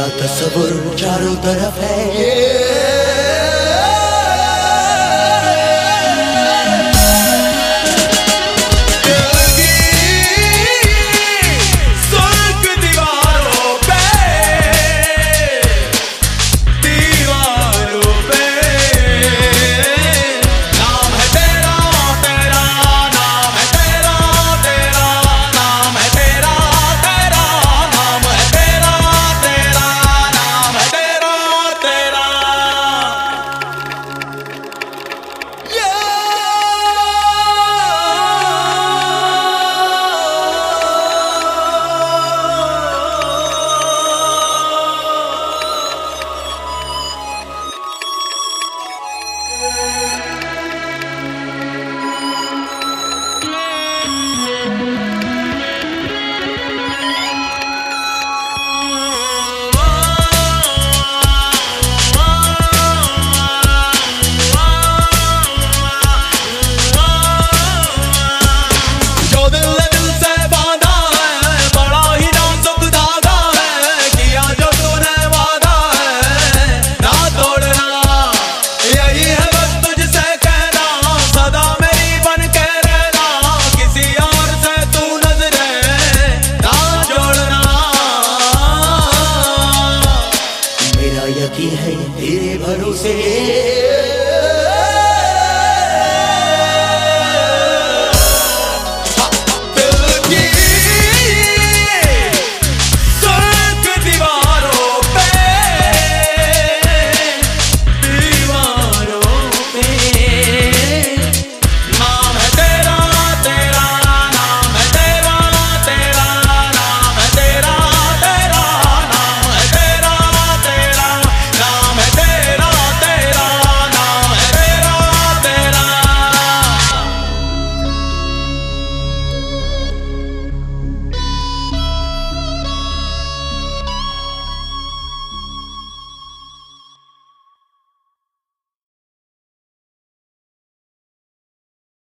तेरा तस्वुर चारों तरफ़ है। यकीन Mano, serei.